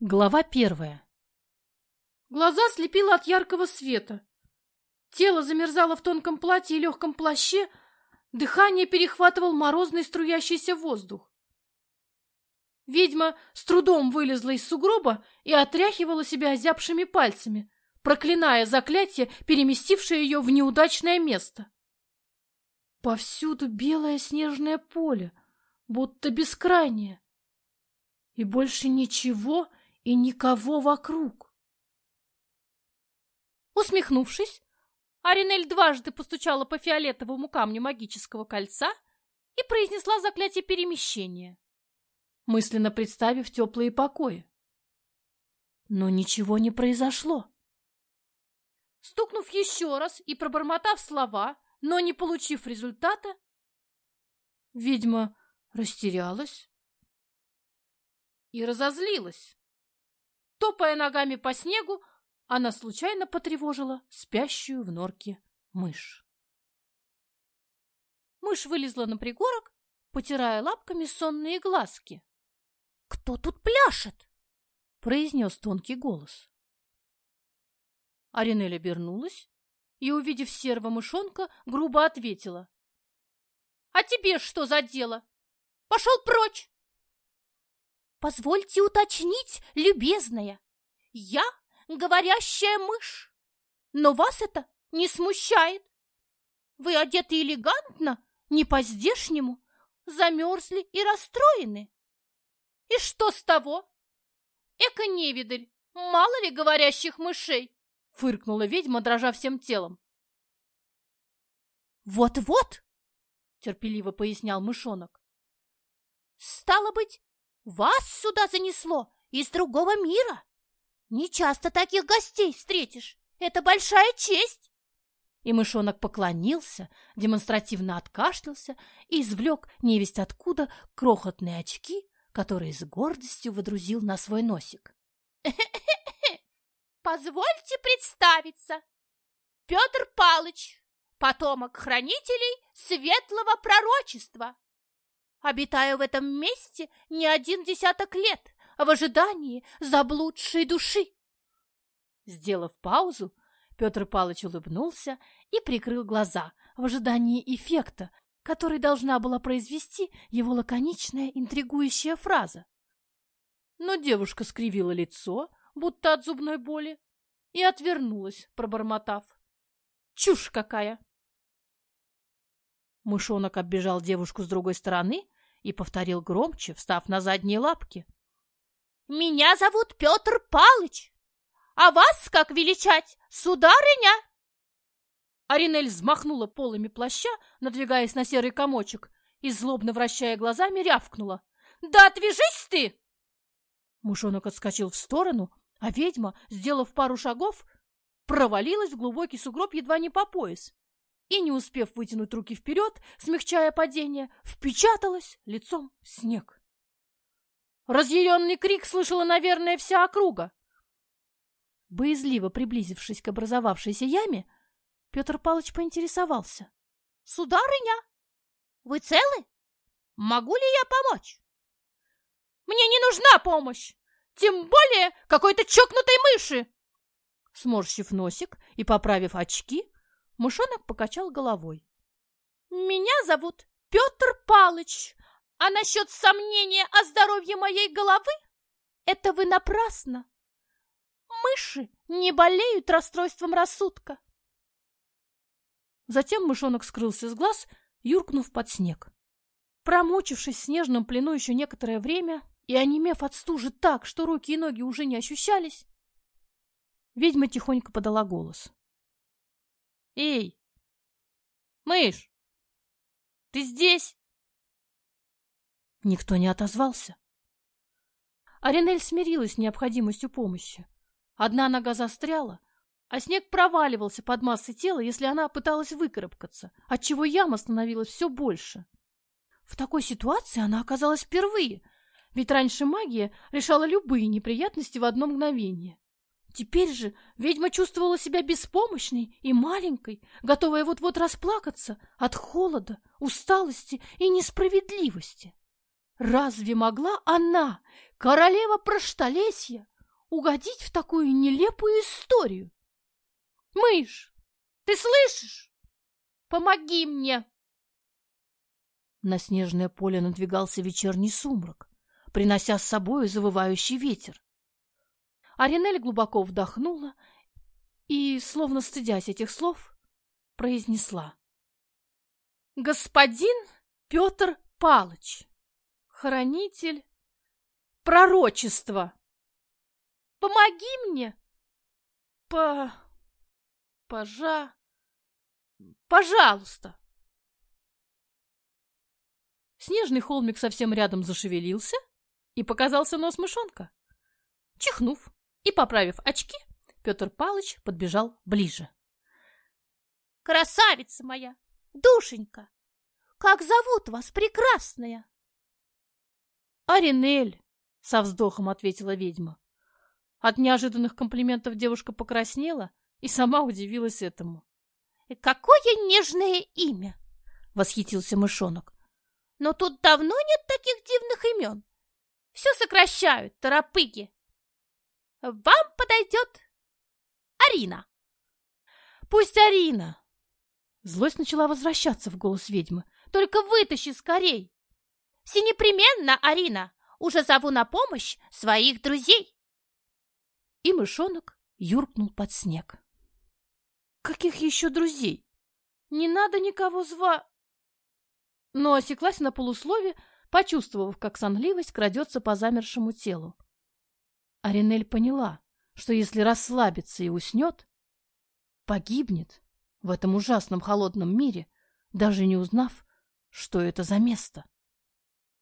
Глава первая. Глаза слепило от яркого света. Тело замерзало в тонком платье и легком плаще, дыхание перехватывал морозный струящийся воздух. Ведьма с трудом вылезла из сугроба и отряхивала себя озябшими пальцами, проклиная заклятие, переместившее ее в неудачное место. Повсюду белое снежное поле, будто бескрайнее. И больше ничего и никого вокруг. Усмехнувшись, Аринель дважды постучала по фиолетовому камню магического кольца и произнесла заклятие перемещения, мысленно представив теплые покои. Но ничего не произошло. Стукнув еще раз и пробормотав слова, но не получив результата, ведьма растерялась и разозлилась. Топая ногами по снегу, она случайно потревожила спящую в норке мышь. Мышь вылезла на пригорок, потирая лапками сонные глазки. «Кто тут пляшет?» — произнес тонкий голос. Аринель обернулась и, увидев серого мышонка, грубо ответила. «А тебе что за дело? Пошел прочь!» «Позвольте уточнить, любезная, я говорящая мышь, но вас это не смущает. Вы одеты элегантно, не по-здешнему, замерзли и расстроены. И что с того? Эко-невидаль, мало ли говорящих мышей!» фыркнула ведьма, дрожа всем телом. «Вот-вот!» — терпеливо пояснял мышонок. «Стало быть, вас сюда занесло из другого мира. Не часто таких гостей встретишь. Это большая честь!» И мышонок поклонился, демонстративно откашлялся и извлек невесть откуда крохотные очки, которые с гордостью водрузил на свой носик. Позвольте представиться. Петр Палыч, потомок хранителей светлого пророчества. Обитаю в этом месте не один десяток лет в ожидании заблудшей души. Сделав паузу, Петр Палыч улыбнулся и прикрыл глаза в ожидании эффекта, который должна была произвести его лаконичная интригующая фраза. Но девушка скривила лицо, будто от зубной боли, и отвернулась, пробормотав. Чушь какая! Мышонок оббежал девушку с другой стороны и повторил громче, встав на задние лапки. «Меня зовут Петр Палыч, а вас как величать, сударыня?» Аринель взмахнула полами плаща, надвигаясь на серый комочек, и, злобно вращая глазами, рявкнула. «Да отвяжись ты!» Мышонок отскочил в сторону, а ведьма, сделав пару шагов, провалилась в глубокий сугроб едва не по пояс и, не успев вытянуть руки вперед, смягчая падение, впечаталась лицом в снег. Разъяренный крик слышала, наверное, вся округа. Боязливо приблизившись к образовавшейся яме, Петр Павлович поинтересовался. — Сударыня, вы целы? Могу ли я помочь? — Мне не нужна помощь! Тем более какой-то чокнутой мыши!» Сморщив носик и поправив очки, мышонок покачал головой. «Меня зовут Петр Палыч, а насчет сомнения о здоровье моей головы это вы напрасно. Мыши не болеют расстройством рассудка». Затем мышонок скрылся с глаз, юркнув под снег. Промучившись в снежном плену еще некоторое время, и, онемев от стужи так, что руки и ноги уже не ощущались, ведьма тихонько подала голос. «Эй, мышь, ты здесь?» Никто не отозвался. Аринель смирилась с необходимостью помощи. Одна нога застряла, а снег проваливался под массой тела, если она пыталась выкарабкаться, отчего яма становилась все больше. В такой ситуации она оказалась впервые — ведь раньше магия решала любые неприятности в одно мгновение. Теперь же ведьма чувствовала себя беспомощной и маленькой, готовая вот-вот расплакаться от холода, усталости и несправедливости. Разве могла она, королева Проштолесья, угодить в такую нелепую историю? Мышь, ты слышишь? Помоги мне!» На снежное поле надвигался вечерний сумрак, принося с собой завывающий ветер. Аринель глубоко вдохнула и, словно стыдясь этих слов, произнесла. «Господин Петр Палыч, хранитель пророчества, помоги мне, по... пожа... пожалуйста!» Снежный холмик совсем рядом зашевелился, и показался нос мышонка. Чихнув и поправив очки, Петр Палыч подбежал ближе. «Красавица моя! Душенька! Как зовут вас, прекрасная?» «Аринель!» — со вздохом ответила ведьма. От неожиданных комплиментов девушка покраснела и сама удивилась этому. «Какое нежное имя!» — восхитился мышонок. Но тут давно нет таких дивных имен. Все сокращают, торопыги. Вам подойдет Арина. Пусть Арина. Злость начала возвращаться в голос ведьмы. Только вытащи скорей. Все непременно, Арина. Уже зову на помощь своих друзей. И мышонок юркнул под снег. Каких еще друзей? Не надо никого зва но осеклась на полуслове, почувствовав, как сонливость крадется по замершему телу. Аринель поняла, что если расслабится и уснет, погибнет в этом ужасном холодном мире, даже не узнав, что это за место.